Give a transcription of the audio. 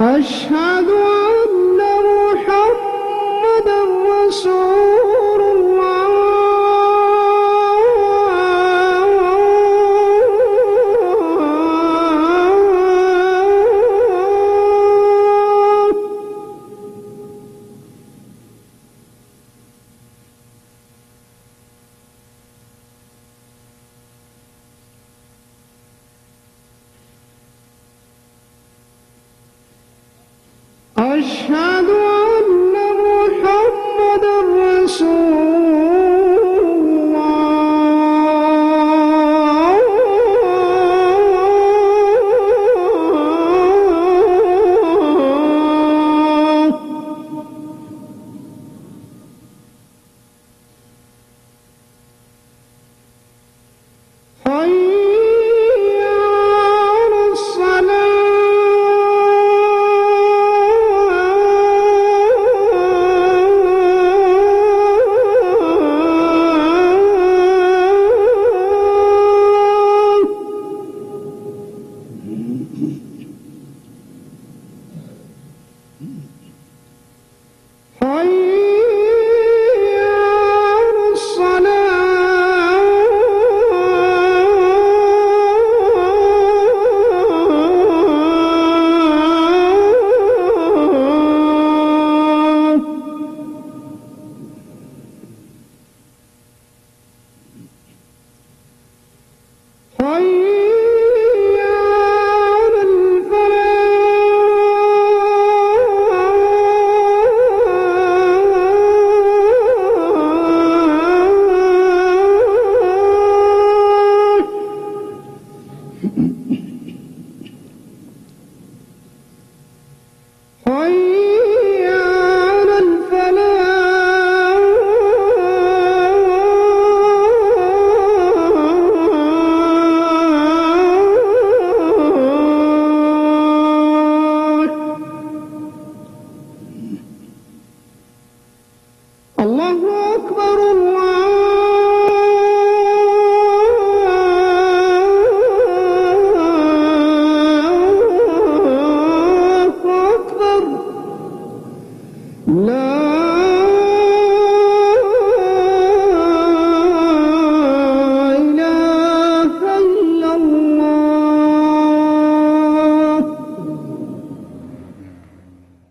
أشهد أن أشهد أن محمدا رسول الله. حي حي